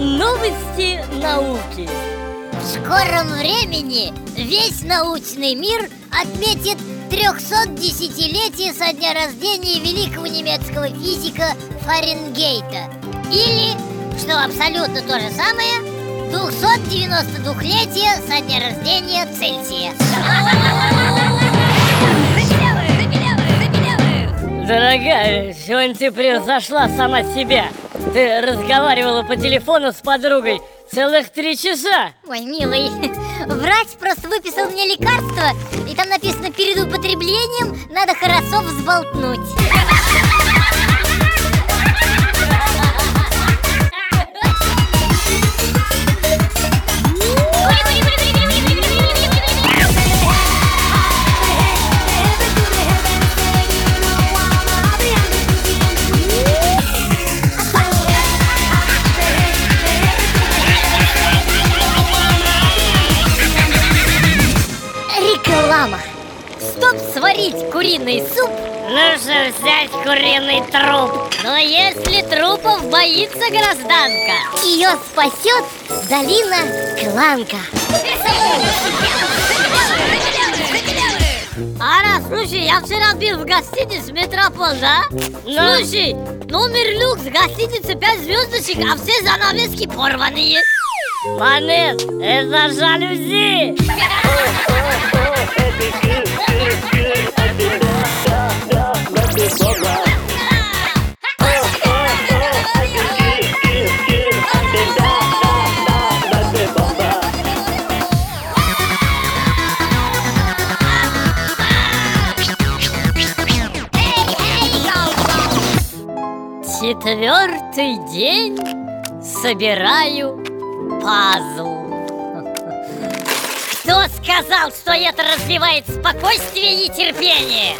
Новости науки. В скором времени весь научный мир отметит 310-летие со дня рождения великого немецкого физика Фаренгейта. Или, что абсолютно то же самое, 292-летие со дня рождения Цельсия. Дорогая, сегодня ты превзошла сама себя. Ты разговаривала по телефону с подругой целых три часа. Ой, милый, врач просто выписал мне лекарство И там написано, перед употреблением надо хорошо взболтнуть Реклама Стоп сварить куриный суп. Нужно взять куриный труп? Но если трупов боится гражданка Ее спасет долина Кланка. Ара, слушай, я вчера был в гостинице Метропол, да? Слушай, номер люкс, гостиница 5 звездочек, а все занавески порванные. Манет, это жалюзи Четвертый день собираю пазл Кто сказал, что это развивает спокойствие и терпение?